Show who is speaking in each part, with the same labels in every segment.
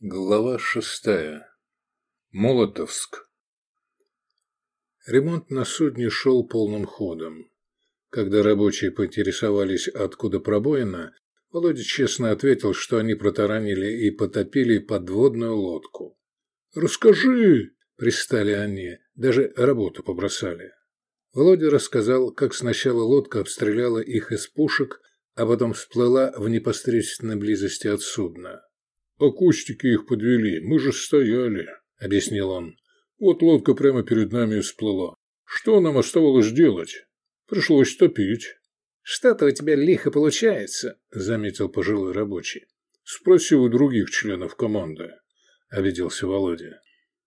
Speaker 1: Глава шестая. Молотовск. Ремонт на судне шел полным ходом. Когда рабочие поинтересовались, откуда пробоина, Володя честно ответил, что они протаранили и потопили подводную лодку. «Расскажи!» – пристали они, даже работу побросали. Володя рассказал, как сначала лодка обстреляла их из пушек, а потом всплыла в непосредственной близости от судна. «Акустики их подвели, мы же стояли», — объяснил он. «Вот лодка прямо перед нами всплыла. Что нам оставалось делать? Пришлось топить».
Speaker 2: «Что-то у тебя лихо получается», — заметил пожилой рабочий.
Speaker 1: «Спроси у других членов команды», — обиделся Володя.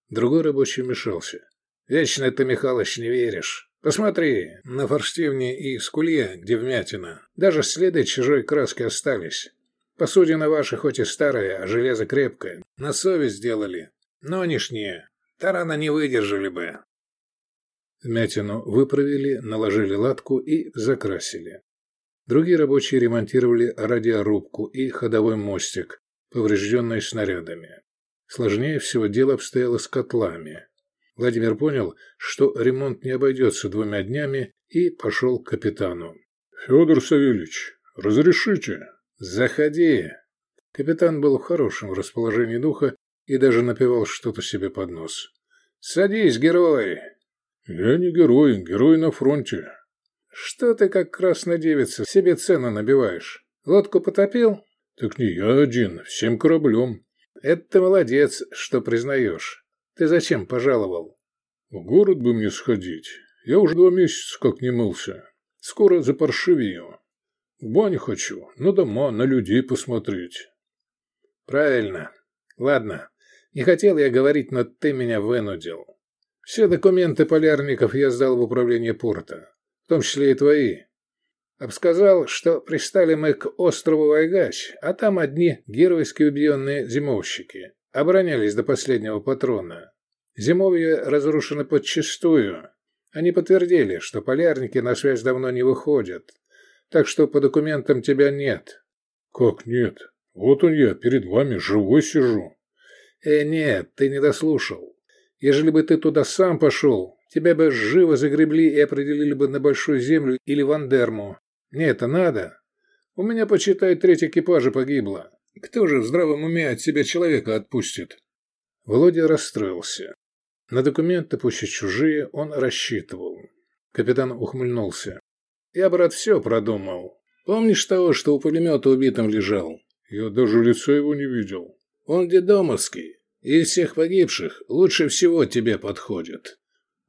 Speaker 2: Другой рабочий мешался. «Вечно ты, Михалыч, не веришь. Посмотри, на форштевне и скулье, где вмятина. Даже следы чужой краски остались. Посудина ваша хоть и старая, а железо крепкое. На совесть сделали. Но нишние. Тарана не выдержали бы.
Speaker 1: Вмятину выправили, наложили латку и закрасили. Другие рабочие ремонтировали радиорубку и ходовой мостик, поврежденный снарядами. Сложнее всего дело обстояло с котлами. Владимир понял, что ремонт не обойдется двумя днями, и пошел к капитану.
Speaker 3: «Федор Савельевич, разрешите?»
Speaker 1: «Заходи!» Капитан был в хорошем расположении духа и даже напевал что-то себе под нос. «Садись, герой!»
Speaker 3: «Я не герой, герой на фронте».
Speaker 1: «Что ты, как красная девица, себе цену набиваешь? Лодку потопил?»
Speaker 3: «Так не я один, всем кораблем».
Speaker 1: «Это ты молодец, что признаешь. Ты зачем пожаловал?»
Speaker 3: «В город бы мне сходить. Я уже два месяца как не мылся. Скоро запаршивею. В баню хочу, на дома, на людей посмотреть.
Speaker 1: Правильно. Ладно. Не хотел я говорить, но ты меня вынудил. Все документы полярников я сдал в управление порта, в том числе и твои. Обсказал, что пристали мы к острову Вайгач, а там одни геройски убиенные зимовщики. Оборонялись до последнего патрона. Зимовье разрушено подчистую. Они подтвердили, что полярники на связь давно не выходят, так что по документам тебя нет».
Speaker 3: «Как нет? Вот он я, перед вами, живой сижу».
Speaker 1: «Э, нет, ты не дослушал. Ежели бы ты туда сам пошел, тебя бы живо загребли и определили бы на Большую Землю или Вандерму. Мне это надо. У меня, почитай, треть экипажа погибло. Кто же в здравом уме от себя человека отпустит?» Володя расстроился. На документы, пусть и чужие, он рассчитывал. Капитан ухмыльнулся. Я, брат, все продумал. Помнишь того, что у пулемета убитым лежал?
Speaker 3: Я даже лица его не видел.
Speaker 1: Он дедомовский. Из всех погибших лучше всего тебе подходит.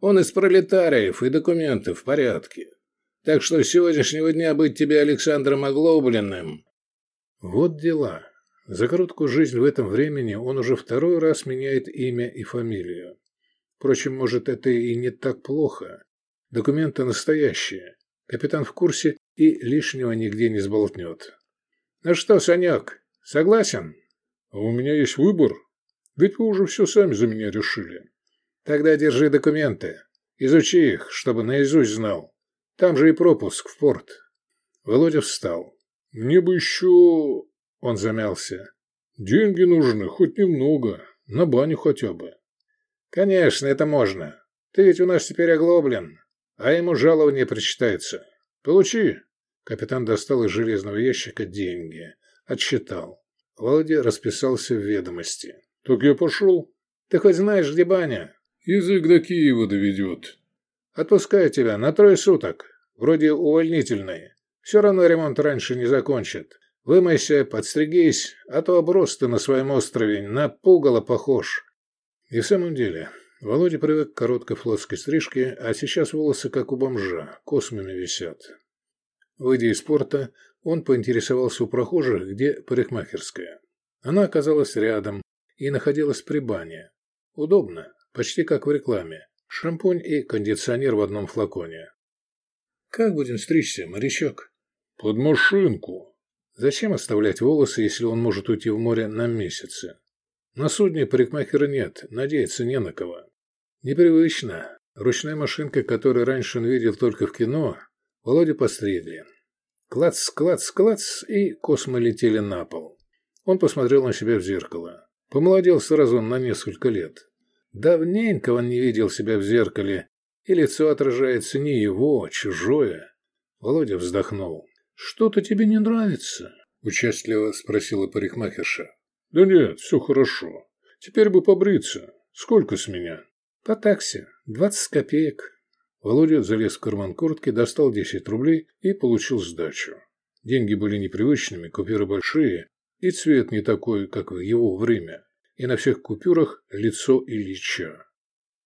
Speaker 1: Он из пролетариев и документы в порядке. Так что с сегодняшнего дня быть тебе Александром Оглобленным. Вот дела. За короткую жизнь в этом времени он уже второй раз меняет имя и фамилию. Впрочем, может, это и не так плохо. Документы настоящие. Капитан в курсе и лишнего нигде не сболтнет. «Ну что, Санек, согласен?»
Speaker 3: «А у меня есть выбор. Ведь вы уже все сами за меня решили».
Speaker 1: «Тогда держи документы. Изучи их, чтобы наизусть знал. Там же и пропуск в порт». Володя встал.
Speaker 3: «Мне бы еще...»
Speaker 1: Он замялся.
Speaker 3: «Деньги нужны, хоть немного. На баню хотя бы».
Speaker 1: «Конечно, это можно. Ты ведь у нас теперь оглоблен а ему жалование причитается. Получи. Капитан достал из железного ящика деньги. Отсчитал. Володя расписался в ведомости.
Speaker 3: Так я пошел.
Speaker 1: Ты хоть знаешь, где баня?
Speaker 3: Язык до Киева доведет.
Speaker 1: Отпускаю тебя на трое суток. Вроде увольнительные. Все равно ремонт раньше не закончат. Вымойся, подстригись, а то оброс ты на своем острове, на пугало похож. И в самом деле, Володя привык к короткой флотской стрижке, а сейчас волосы, как у бомжа, космами висят. Выйдя из порта, он поинтересовался у прохожих, где парикмахерская. Она оказалась рядом и находилась при бане. Удобно, почти как в рекламе. Шампунь и кондиционер в одном флаконе. «Как будем стричься, морячок?»
Speaker 3: «Под машинку».
Speaker 1: «Зачем оставлять волосы, если он может уйти в море на месяцы?» «На судне парикмахера нет, надеяться не на кого». Непривычно. Ручная машинка, которую раньше он видел только в кино, Володя постригли. Клац, клац, клац, и космы летели на пол. Он посмотрел на себя в зеркало. Помолодел сразу на несколько лет. Давненько он не видел себя в зеркале, и лицо отражается не его, а чужое. Володя вздохнул. «Что-то тебе не нравится?» – участливо спросила парикмахерша.
Speaker 3: «Да нет, все хорошо. Теперь бы побриться. Сколько с меня?»
Speaker 1: «По такси. Двадцать копеек». Володя залез в карман куртки, достал десять рублей и получил сдачу. Деньги были непривычными, купюры большие, и цвет не такой, как в его время. И на всех купюрах лицо Ильича.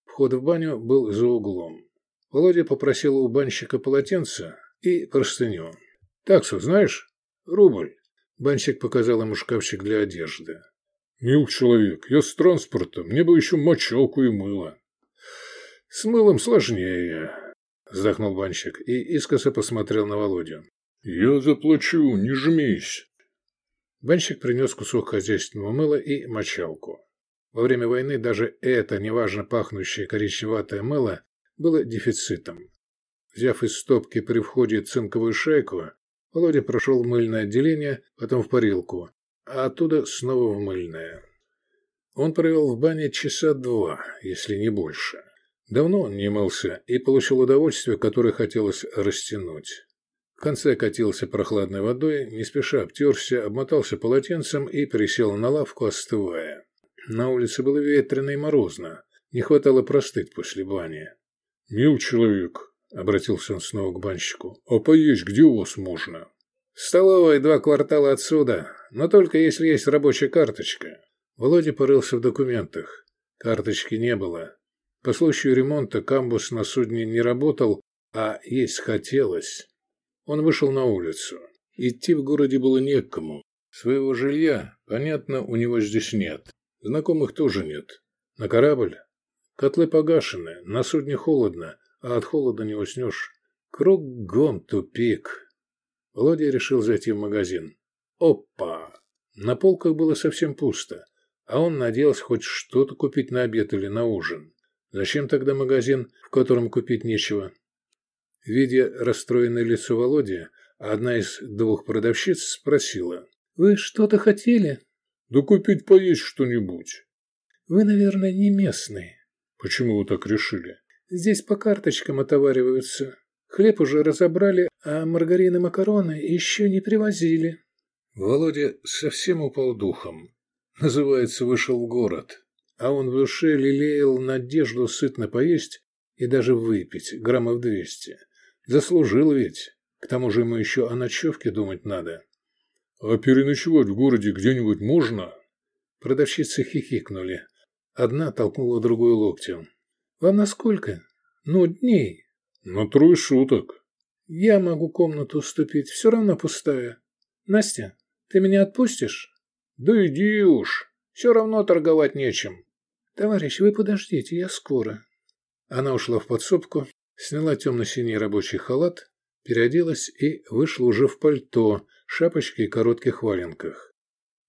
Speaker 1: Вход в баню был за углом. Володя попросил у банщика полотенце и простыню. «Таксу знаешь? Рубль». Банщик показал ему шкафчик для одежды.
Speaker 3: «Мил человек, я с транспорта, мне бы еще мочалку и мыло».
Speaker 1: «С мылом сложнее», – вздохнул банщик и искоса посмотрел на Володю.
Speaker 3: «Я заплачу, не жмись».
Speaker 1: Банщик принес кусок хозяйственного мыла и мочалку. Во время войны даже это, неважно пахнущее коричневатое мыло, было дефицитом. Взяв из стопки при входе цинковую шайку, Володя прошел в мыльное отделение, потом в парилку, а оттуда снова в мыльное. Он провел в бане часа два, если не больше. Давно он не мылся и получил удовольствие, которое хотелось растянуть. В конце катился прохладной водой, не спеша обтерся, обмотался полотенцем и присел на лавку, остывая. На улице было ветрено и морозно. Не хватало простыть после бани.
Speaker 3: «Мил человек», — обратился он снова к банщику, — «а поесть где у вас можно?»
Speaker 1: «В столовой два квартала отсюда, но только если есть рабочая карточка». Володя порылся в документах. Карточки не было. По случаю ремонта камбус на судне не работал, а есть хотелось. Он вышел на улицу. Идти в городе было некому. Своего жилья, понятно, у него здесь нет. Знакомых тоже нет. На корабль? Котлы погашены, на судне холодно, а от холода не уснешь. Кругом тупик. Володя решил зайти в магазин. Опа! На полках было совсем пусто, а он надеялся хоть что-то купить на обед или на ужин. Зачем тогда магазин, в котором купить нечего? Видя расстроенное лицо Володи, одна из двух продавщиц спросила. «Вы что-то хотели?»
Speaker 3: «Да купить поесть что-нибудь».
Speaker 1: «Вы, наверное, не местный».
Speaker 3: «Почему вы так решили?»
Speaker 1: «Здесь по карточкам отовариваются. Хлеб уже разобрали, а маргарин и макароны еще не привозили». Володя совсем упал духом. Называется, вышел в город а он в душе лелеял надежду сытно поесть и даже выпить граммов двести. Заслужил ведь. К тому же ему еще о ночевке думать надо.
Speaker 3: «А переночевать в городе где-нибудь можно?»
Speaker 1: Продавщицы хихикнули. Одна толкнула другую локтем. «Вам на сколько?» «Ну, дней».
Speaker 3: «На трое суток».
Speaker 1: «Я могу комнату уступить, все равно пустая. Настя, ты меня отпустишь?»
Speaker 2: «Да иди уж, все равно торговать нечем».
Speaker 1: «Товарищ, вы подождите, я скоро». Она ушла в подсобку, сняла темно-синий рабочий халат, переоделась и вышла уже в пальто, шапочке и коротких валенках.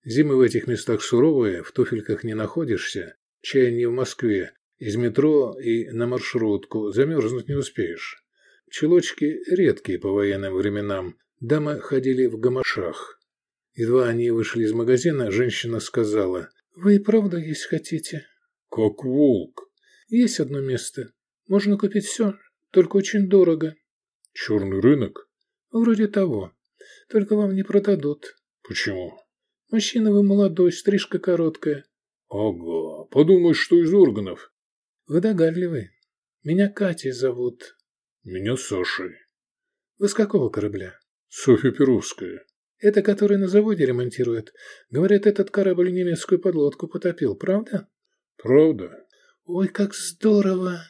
Speaker 1: Зимы в этих местах суровые, в туфельках не находишься, чай не в Москве, из метро и на маршрутку, замерзнуть не успеешь. Чулочки редкие по военным временам, дамы ходили в гамашах. Едва они вышли из магазина, женщина сказала, «Вы и правда есть хотите?»
Speaker 3: Как волк.
Speaker 1: Есть одно место. Можно купить все, только очень дорого.
Speaker 3: Черный рынок?
Speaker 1: Вроде того. Только вам не продадут.
Speaker 3: Почему?
Speaker 1: Мужчина вы молодой, стрижка короткая.
Speaker 3: Ага, подумаешь, что из органов.
Speaker 1: Вы догадливый. Меня Катей зовут.
Speaker 3: Меня Сашей.
Speaker 1: Вы с какого корабля?
Speaker 3: Софья Перовская.
Speaker 1: Это который на заводе ремонтирует. Говорят, этот корабль немецкую подлодку потопил, правда?
Speaker 3: Правда?
Speaker 1: Ой, как здорово!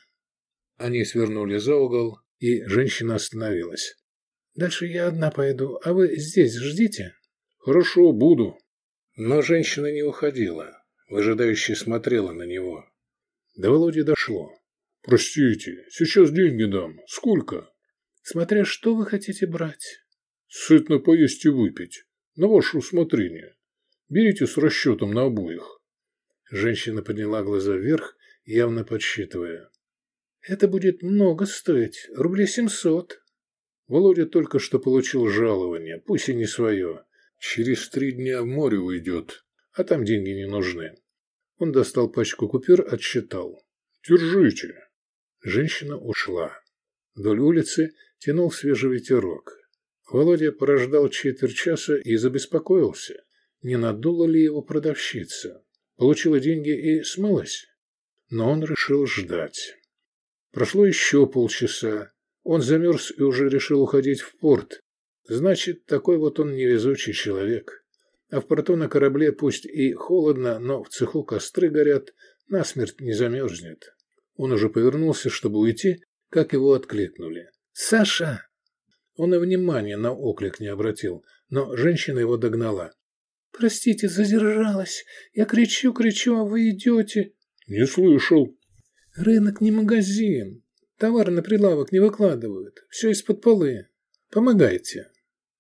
Speaker 1: Они свернули за угол, и женщина остановилась. Дальше я одна пойду, а вы здесь ждите?
Speaker 3: Хорошо, буду.
Speaker 1: Но женщина не уходила, выжидающе смотрела на него. До Володи дошло.
Speaker 3: Простите, сейчас деньги дам. Сколько?
Speaker 1: Смотря что вы хотите брать.
Speaker 3: Сытно поесть и выпить. На ваше усмотрение. Берите с расчетом на обоих.
Speaker 1: Женщина подняла глаза вверх, явно подсчитывая. «Это будет много стоить. Рублей семьсот». Володя только что получил жалование, пусть и не свое. Через три дня в море уйдет, а там деньги не нужны. Он достал пачку купюр, отсчитал.
Speaker 3: «Держите».
Speaker 1: Женщина ушла. Вдоль улицы тянул свежий ветерок. Володя порождал четверть часа и забеспокоился. Не надула ли его продавщица? Получила деньги и смылась? Но он решил ждать. Прошло еще полчаса. Он замерз и уже решил уходить в порт. Значит, такой вот он невезучий человек. А в порту на корабле пусть и холодно, но в цеху костры горят, насмерть не замерзнет. Он уже повернулся, чтобы уйти, как его откликнули. «Саша!» Он и внимания на оклик не обратил, но женщина его догнала. «Простите, задержалась. Я кричу, кричу, а вы идете».
Speaker 3: «Не слышал».
Speaker 1: «Рынок не магазин. Товары на прилавок не выкладывают. Все из-под полы. Помогайте».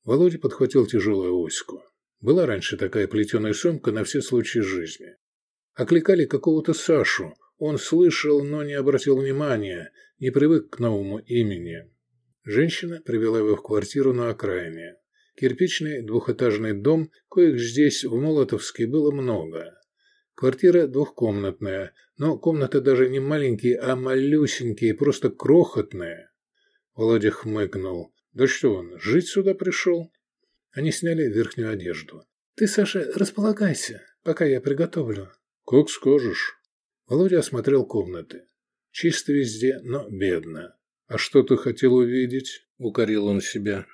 Speaker 1: Володя подхватил тяжелую оську. Была раньше такая плетеная сумка на все случаи жизни. Окликали какого-то Сашу. Он слышал, но не обратил внимания, не привык к новому имени. Женщина привела его в квартиру на окраине. Кирпичный двухэтажный дом, коих здесь, в Молотовске, было много. Квартира двухкомнатная, но комнаты даже не маленькие, а малюсенькие, просто крохотные. Володя хмыкнул. Да что он, жить сюда пришел? Они сняли верхнюю одежду. Ты, Саша, располагайся, пока я приготовлю.
Speaker 3: Как скажешь.
Speaker 1: Володя осмотрел комнаты. Чисто везде, но бедно.
Speaker 3: «А что ты хотел увидеть?» – укорил он себя.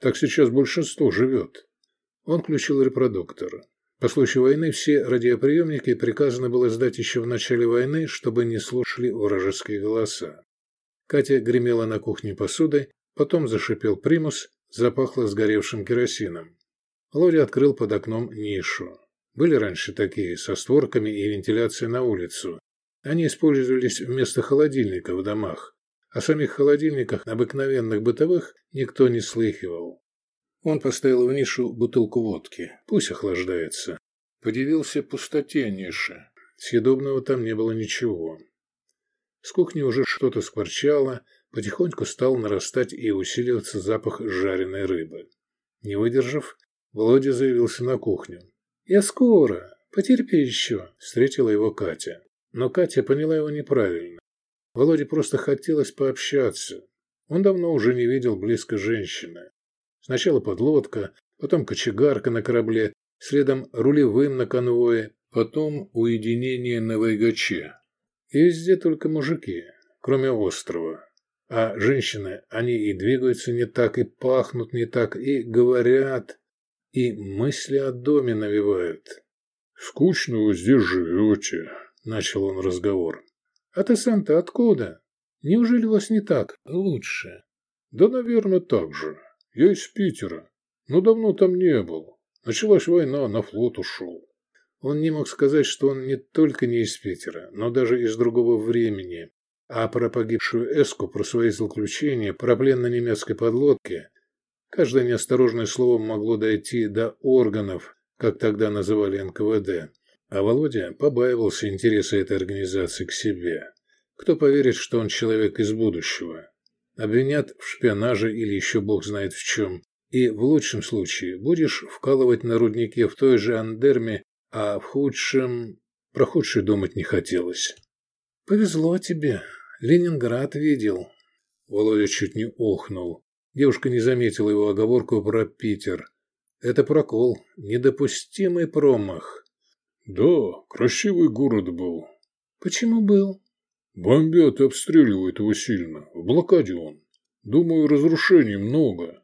Speaker 3: «Так сейчас большинство живет». Он включил репродуктор. По случаю войны все радиоприемники приказано было сдать еще в начале войны, чтобы не слушали вражеские голоса. Катя гремела на кухне посудой, потом зашипел примус, запахло сгоревшим керосином. Володя открыл под окном нишу. Были раньше такие, со створками и вентиляцией на улицу. Они использовались вместо холодильника в домах. О самих холодильниках, обыкновенных бытовых, никто не слыхивал. Он поставил в нишу бутылку водки. Пусть охлаждается. Подивился пустоте ниши. Съедобного там не было ничего. С кухни уже что-то скворчало, потихоньку стал нарастать и усиливаться запах жареной рыбы. Не выдержав, Володя заявился на кухню. «Я скоро. Потерпи еще», — встретила его Катя. Но Катя поняла его неправильно. Володе просто хотелось пообщаться. Он давно уже не видел близко женщины. Сначала подлодка, потом кочегарка на корабле, следом рулевым на конвое, потом уединение на Вайгаче. И везде только мужики, кроме острова. А женщины, они и двигаются не так, и пахнут не так, и говорят, и мысли о доме навевают. «Скучно вы здесь живете», — начал он разговор.
Speaker 1: А ты сам-то откуда? Неужели у вас не так лучше?
Speaker 3: Да, наверное, так же. Я из Питера, но давно там не был. Началась война, на флот ушел.
Speaker 1: Он не мог сказать, что он не только не из Питера, но даже из другого времени. А про погибшую Эску, про свои злоключения, про плен на немецкой подлодке, каждое неосторожное слово могло дойти до органов, как тогда называли НКВД. А Володя побаивался интереса этой организации к себе. Кто поверит, что он человек из будущего? Обвинят в шпионаже или еще бог знает в чем. И в лучшем случае будешь вкалывать на руднике в той же Андерме, а в худшем... Про худшее думать не хотелось. «Повезло тебе. Ленинград видел». Володя чуть не охнул. Девушка не заметила его оговорку про Питер. Это прокол, недопустимый промах.
Speaker 3: Да, красивый город был.
Speaker 1: Почему был?
Speaker 3: Бомбят и обстреливают его сильно. В блокаде он. Думаю, разрушений много.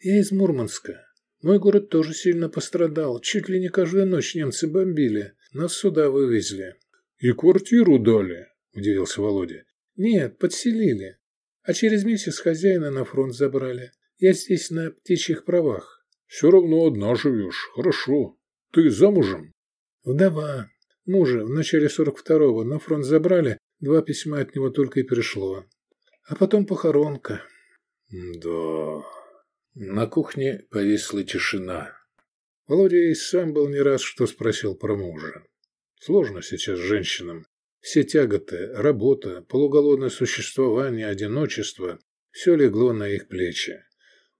Speaker 1: Я из Мурманска. Мой город тоже сильно пострадал. Чуть ли не каждую ночь немцы бомбили. Нас сюда вывезли.
Speaker 3: И квартиру дали? Удивился Володя.
Speaker 1: Нет, подселили. А через месяц хозяина на фронт забрали. Я здесь на птичьих правах.
Speaker 3: Все равно одна живешь. Хорошо. Ты замужем?
Speaker 1: Вдова. Мужа в начале 42-го на фронт забрали, два письма от него только и пришло. А потом похоронка.
Speaker 2: Да. На кухне повисла тишина.
Speaker 1: Володя и сам был не рад, что спросил про мужа. Сложно сейчас женщинам. Все тяготы, работа, полуголодное существование, одиночество – все легло на их плечи.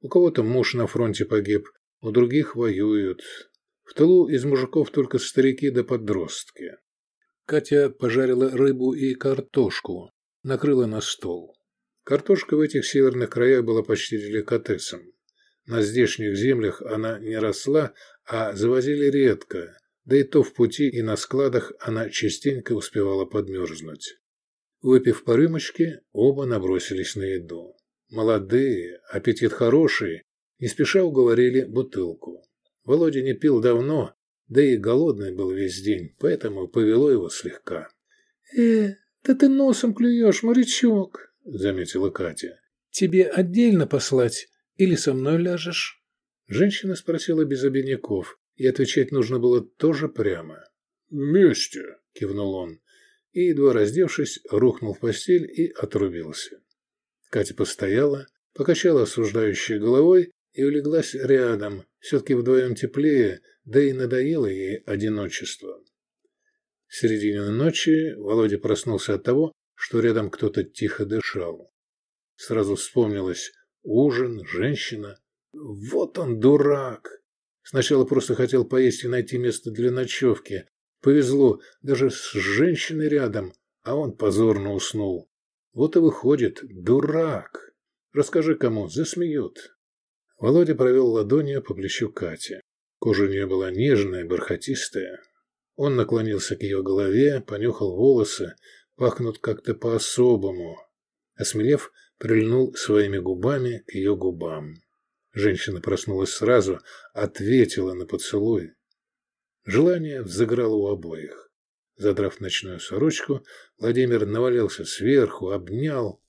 Speaker 1: У кого-то муж на фронте погиб, у других воюют, в тылу из мужиков только старики да подростки.
Speaker 3: Катя пожарила рыбу и картошку, накрыла на стол. Картошка в этих северных краях была почти деликатесом. На здешних землях она не росла, а завозили редко, да и то в пути и на складах она частенько успевала подмерзнуть. Выпив по рюмочке, оба набросились на еду. Молодые, аппетит хороший, не спеша уговорили бутылку. Володя не пил давно, да и голодный был весь день, поэтому повело его слегка.
Speaker 2: «Э, да ты носом клюешь, морячок», — заметила Катя. «Тебе отдельно послать или со мной ляжешь?»
Speaker 3: Женщина спросила без обиняков, и отвечать нужно было тоже прямо.
Speaker 1: «Вместе», —
Speaker 3: кивнул он, и, едва раздевшись, рухнул в постель и отрубился. Катя постояла, покачала осуждающей головой и улеглась рядом, все-таки вдвоем теплее, да и надоело ей одиночество. В середине ночи Володя проснулся от того, что рядом кто-то тихо дышал. Сразу вспомнилось ужин, женщина. Вот он, дурак! Сначала просто хотел поесть и найти место для ночевки. Повезло, даже с женщиной рядом, а он позорно уснул. Вот и выходит, дурак. Расскажи кому, засмеют. Володя провел ладонью по плечу Кати. Кожа у нее была нежная, бархатистая. Он наклонился к ее голове, понюхал волосы, пахнут как-то по-особому. Осмелев, прильнул своими губами к ее губам. Женщина проснулась сразу, ответила на поцелуй. Желание взыграло у обоих. Задрав ночную сорочку, Владимир навалился сверху, обнял.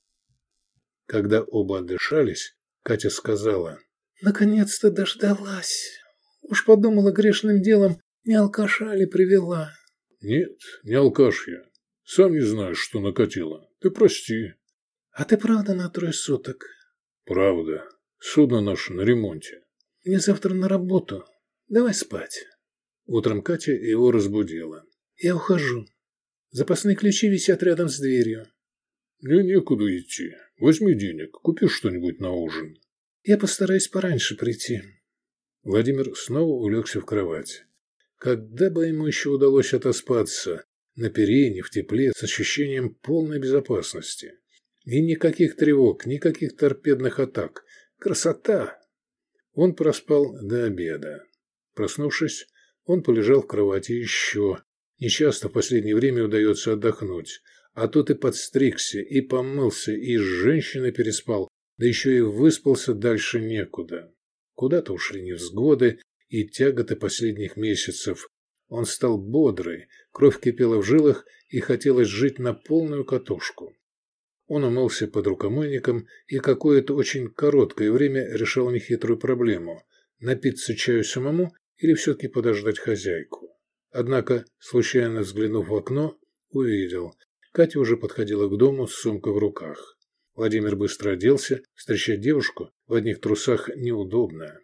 Speaker 3: Когда оба отдышались, Катя сказала —
Speaker 2: Наконец-то дождалась. Уж подумала грешным делом, не алкаша ли привела.
Speaker 1: Нет, не алкаш я. Сам не знаешь, что накатила. Ты прости.
Speaker 2: А ты правда на трое суток?
Speaker 1: Правда. Судно наше на ремонте.
Speaker 2: Мне завтра на работу. Давай спать.
Speaker 3: Утром Катя его разбудила.
Speaker 2: Я ухожу. Запасные ключи висят рядом с дверью.
Speaker 1: Мне некуда идти. Возьми денег, купи что-нибудь на ужин.
Speaker 2: Я постараюсь пораньше прийти.
Speaker 3: Владимир снова улегся в кровать. Когда бы ему еще удалось отоспаться, на перине, в тепле, с ощущением полной безопасности. И никаких тревог, никаких торпедных атак. Красота! Он проспал до обеда. Проснувшись, он полежал в кровати еще. Нечасто в последнее время удается отдохнуть. А тут и подстригся, и помылся, и с женщиной переспал, да еще и выспался дальше некуда. Куда-то ушли невзгоды и тяготы последних месяцев. Он стал бодрый, кровь кипела в жилах и хотелось жить на полную катушку. Он умылся под рукомойником и какое-то очень короткое время решал нехитрую проблему – напиться чаю самому или все-таки подождать хозяйку. Однако, случайно взглянув в окно, увидел. Катя уже подходила к дому с сумкой в руках. Владимир быстро оделся. Встречать девушку в одних трусах неудобно.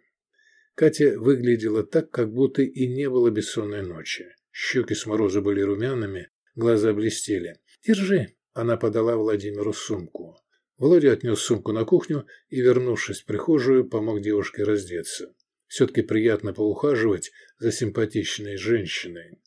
Speaker 3: Катя выглядела так, как будто и не было бессонной ночи. Щеки с мороза были румяными, глаза блестели. «Держи!» – она подала Владимиру сумку. Володя отнес сумку на кухню и, вернувшись в прихожую, помог девушке раздеться. Все-таки приятно поухаживать за симпатичной женщиной.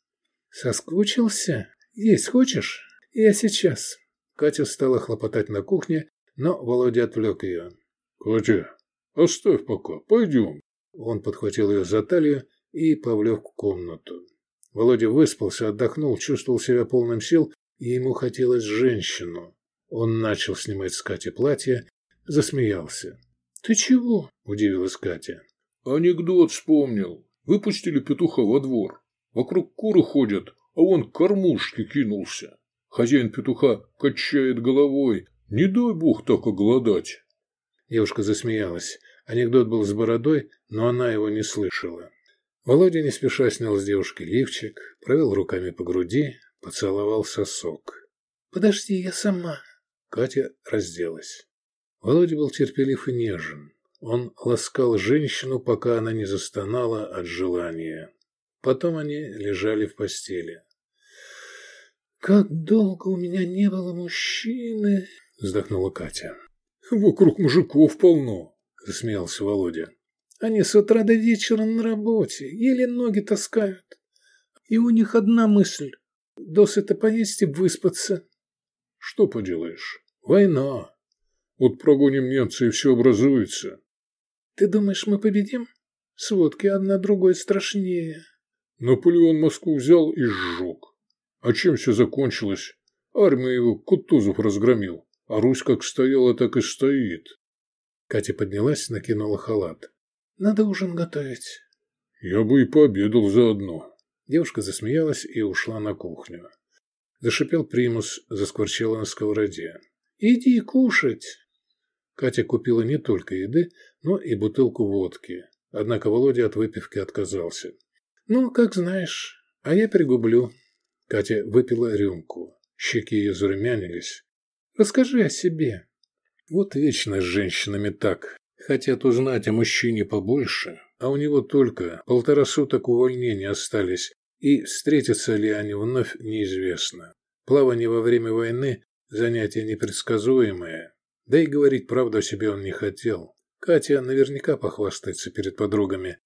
Speaker 2: «Соскучился? Есть хочешь? Я сейчас».
Speaker 3: Катя стала хлопотать на кухне, но Володя отвлек ее.
Speaker 1: «Катя, оставь пока, пойдем».
Speaker 3: Он подхватил ее за талию и повлек в комнату. Володя выспался, отдохнул, чувствовал себя полным сил, и ему хотелось женщину. Он начал снимать с Кати платье, засмеялся.
Speaker 2: «Ты чего?»
Speaker 3: – удивилась Катя.
Speaker 1: «Анекдот вспомнил. Выпустили петуха во двор. Вокруг куры ходят, а он к кормушке кинулся. Хозяин петуха качает головой, не дай бог так оголодать.
Speaker 3: Девушка засмеялась. Анекдот был с бородой, но она его не слышала. Володя не спеша снял с девушки лифчик, провел руками по груди, поцеловал сосок.
Speaker 2: «Подожди, я сама».
Speaker 3: Катя разделась. Володя был терпелив и нежен. Он ласкал женщину, пока она не застонала от желания. Потом они лежали в постели.
Speaker 2: «Как долго у меня не было мужчины!»
Speaker 3: Вздохнула Катя.
Speaker 1: «Вокруг мужиков полно», –
Speaker 3: засмеялся Володя.
Speaker 2: «Они с утра до вечера на работе, еле ноги таскают. И у них одна мысль – досыта поесть и выспаться.
Speaker 3: Что поделаешь? Война. Вот прогоним немца и все образуется.
Speaker 2: Ты думаешь, мы победим? Сводки одна другой страшнее.
Speaker 3: Наполеон Москву взял и сжег. А чем все закончилось? Армия его Кутузов разгромил, а Русь как стояла, так и стоит.
Speaker 2: Катя поднялась, накинула халат. Надо ужин готовить.
Speaker 3: Я бы и пообедал заодно.
Speaker 2: Девушка засмеялась и ушла на кухню. Зашипел примус, заскворчала на сковороде. «Иди кушать!» Катя купила не только еды, но и бутылку водки. Однако Володя от выпивки отказался. «Ну, как знаешь, а я пригублю». Катя выпила рюмку. Щеки ее зарумянились. «Расскажи о себе». Вот вечно с женщинами так. Хотят узнать о мужчине побольше, а у него только полтора суток увольнения остались, и встретятся ли они вновь, неизвестно. Плавание во время войны – занятие непредсказуемое, да и говорить правду о себе он не хотел. Катя наверняка похвастается перед подругами,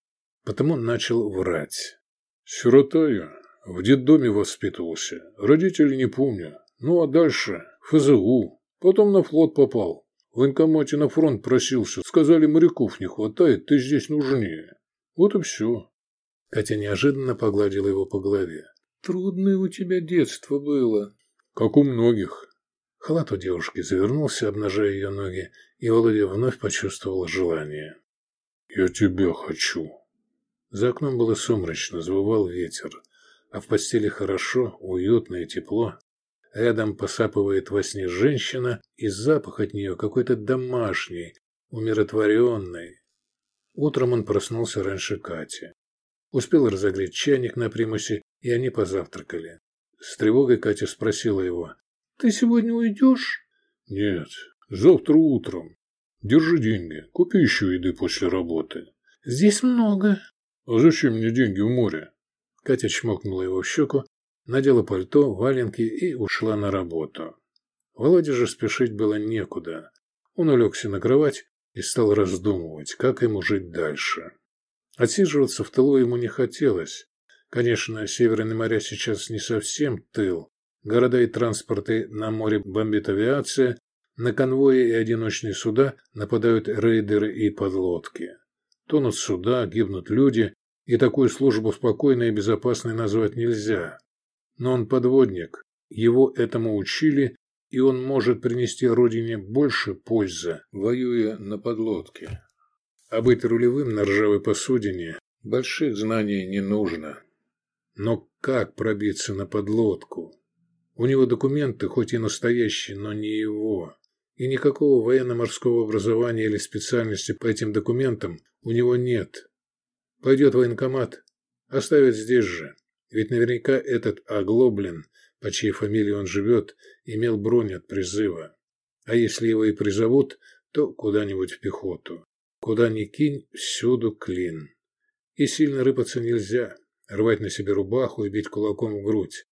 Speaker 2: потому начал врать.
Speaker 3: «Сирота я. В детдоме воспитывался. Родителей не помню. Ну а дальше – ФЗУ. Потом на флот попал. В военкомате на фронт просился. Сказали, моряков не хватает, ты здесь нужнее. Вот и все.
Speaker 2: Катя неожиданно погладила его по голове. Трудное у тебя детство было.
Speaker 3: Как у многих.
Speaker 2: Халат у девушки завернулся, обнажая ее ноги, и Володя вновь почувствовал желание.
Speaker 3: «Я тебя хочу».
Speaker 2: За окном было сумрачно, завывал ветер, а в постели хорошо, уютно и тепло. Рядом посапывает во сне женщина, и запах от нее какой-то домашний, умиротворенный. Утром он проснулся раньше Кати. Успел разогреть чайник на примусе, и они позавтракали. С тревогой Катя спросила его. «Ты сегодня уйдешь?»
Speaker 3: «Нет, завтра утром. Держи деньги, купи еще еды после работы».
Speaker 2: «Здесь много».
Speaker 3: «А зачем мне деньги в море?»
Speaker 2: Катя чмокнула его в щеку, надела пальто, валенки и ушла на работу. Володе же спешить было некуда. Он улегся на кровать и стал раздумывать, как ему жить дальше. Отсиживаться в тылу ему не хотелось. Конечно, Северные моря сейчас не совсем тыл. Города и транспорты на море бомбит авиация, на конвои и одиночные суда нападают рейдеры и подлодки. Тонут суда, гибнут люди, и такую службу спокойной и безопасной назвать нельзя. Но он подводник, его этому учили, и он может принести Родине больше пользы, воюя на подлодке. А быть рулевым на ржавой посудине больших знаний не нужно. Но как пробиться на подлодку? У него документы, хоть и настоящие, но не его. И никакого военно-морского образования или специальности по этим документам у него нет. Пойдет военкомат, оставят здесь же. Ведь наверняка этот Оглоблин, по чьей фамилии он живет, имел бронь от призыва. А если его и призовут, то куда-нибудь в пехоту. Куда ни кинь, всюду клин. И сильно рыпаться нельзя, рвать на себе рубаху и бить кулаком в грудь.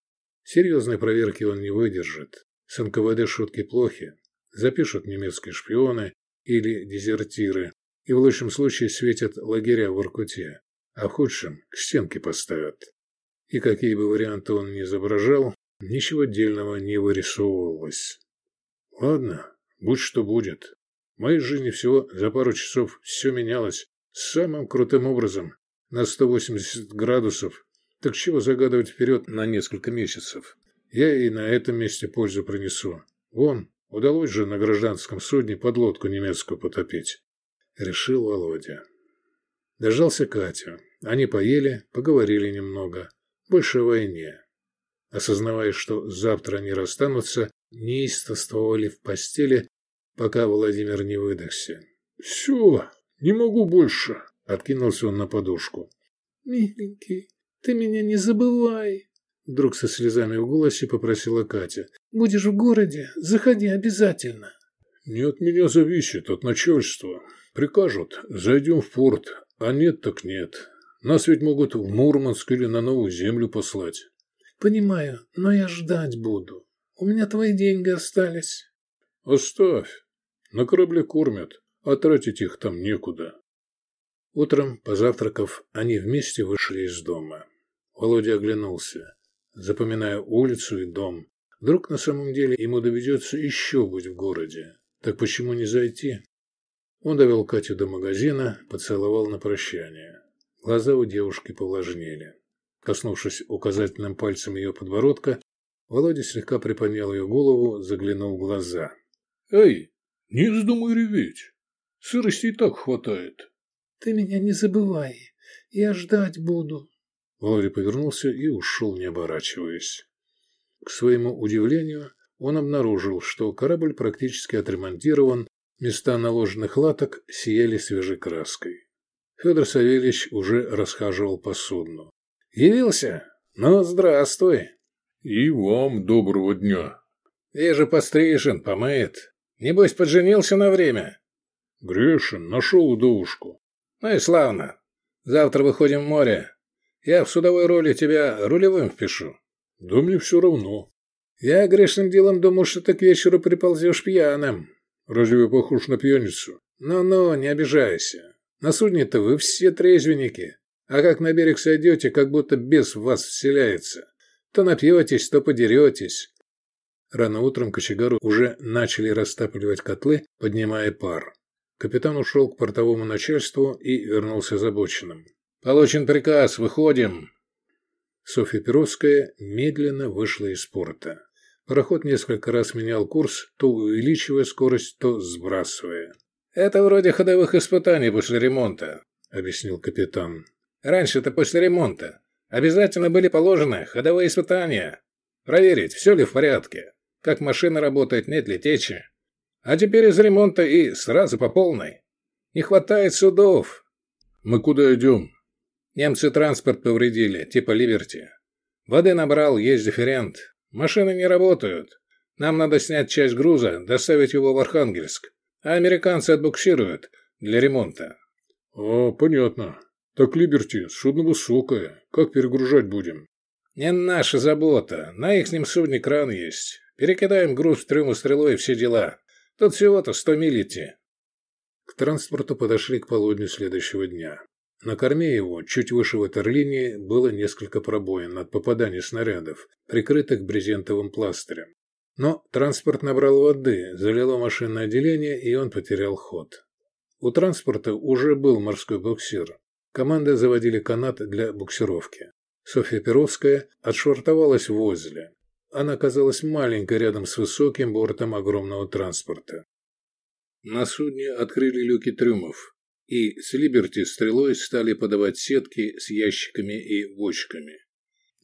Speaker 2: Серьезной проверки он не выдержит. С НКВД шутки плохи. Запишут немецкие шпионы или дезертиры, и в лучшем случае светят лагеря в Иркуте, а в худшем к стенке поставят. И какие бы варианты он ни изображал, ничего дельного не вырисовывалось. Ладно, будь что будет. В моей жизни всего за пару часов все менялось самым крутым образом, на 180 градусов. Так чего загадывать вперед на несколько месяцев? Я и на этом месте пользу принесу. Вон, удалось же на гражданском судне подлодку немецкую потопить. Решил Володя. Дождался Катю. Они поели, поговорили немного больше войне. Осознавая, что завтра они расстанутся, неистовствовали в постели, пока Владимир не выдохся. «Все, не могу больше», — откинулся он на подушку. «Миленький, ты меня не забывай», — вдруг со слезами в голосе попросила Катя. «Будешь в городе, заходи обязательно».
Speaker 3: «Не от меня зависит, от начальства. Прикажут, зайдем в порт, а нет так нет. Нас ведь могут в Мурманск или на новую землю послать.
Speaker 2: Понимаю, но я ждать буду. У меня твои деньги остались.
Speaker 3: Оставь. На корабле кормят, а тратить их там некуда.
Speaker 2: Утром, позавтракав, они вместе вышли из дома. Володя оглянулся.
Speaker 3: запоминая улицу и дом. Вдруг на самом деле ему доведется еще быть в городе. Так почему не зайти? Он довел Катю до магазина, поцеловал на прощание. Глаза у девушки повлажнели. Коснувшись указательным пальцем ее подбородка, Володя слегка приподнял ее голову, заглянул в глаза.
Speaker 1: «Эй, не вздумай реветь. Сырости и так хватает».
Speaker 2: «Ты меня не забывай. Я ждать буду».
Speaker 3: Володя повернулся и ушел, не оборачиваясь. К своему удивлению, он обнаружил, что корабль практически отремонтирован, места наложенных латок сияли свежей краской. Федор Савельевич уже расхаживал по судну. «Явился? Ну, здравствуй!»
Speaker 1: «И вам доброго дня!»
Speaker 3: «Вижу, пострижен, помыт. Небось, подженился на время?»
Speaker 1: «Грешин, нашел удовушку».
Speaker 3: «Ну и славно. Завтра выходим в море. Я в судовой роли тебя рулевым впишу».
Speaker 1: «Да мне все равно».
Speaker 3: «Я грешным делом думал, что ты к вечеру приползешь пьяным».
Speaker 1: «Разве я похож на пьяницу?»
Speaker 3: «Ну-ну, не обижайся. На судне-то вы все трезвенники. А как на берег сойдете, как будто бес в вас вселяется. То напьетесь, то подеретесь». Рано утром кочегару уже начали растапливать котлы, поднимая пар. Капитан ушел к портовому начальству и вернулся озабоченным. «Получен приказ, выходим!» Софья Перовская медленно вышла из порта. Пароход несколько раз менял курс, то увеличивая скорость, то сбрасывая. «Это вроде ходовых испытаний после ремонта», — объяснил капитан. «Раньше-то после ремонта. Обязательно были положены ходовые испытания. Проверить, все ли в порядке, как машина работает, нет ли течи. А теперь из ремонта и сразу по полной. Не хватает судов».
Speaker 1: «Мы куда идем?»
Speaker 3: Немцы транспорт повредили, типа Либерти. Воды набрал, есть дифферент. Машины не работают. Нам надо снять часть груза, доставить его в Архангельск. А американцы отбуксируют для ремонта.
Speaker 1: А, понятно. Так Либерти, судно высокое. Как перегружать будем?
Speaker 3: Не наша забота. На их ним судне кран есть. Перекидаем груз в трюму стрелой и все дела. Тут всего-то сто миль идти. К транспорту подошли к полудню следующего дня. На корме его, чуть выше ватерлинии, было несколько пробоин от попадания снарядов, прикрытых брезентовым пластырем. Но транспорт набрал воды, залило машинное отделение, и он потерял ход. У транспорта уже был морской буксир. Команды заводили канат для буксировки. Софья Перовская отшвартовалась возле. Она казалась маленькой рядом с высоким бортом огромного транспорта. На судне открыли люки трюмов и с Либерти стрелой стали подавать сетки с ящиками и бочками.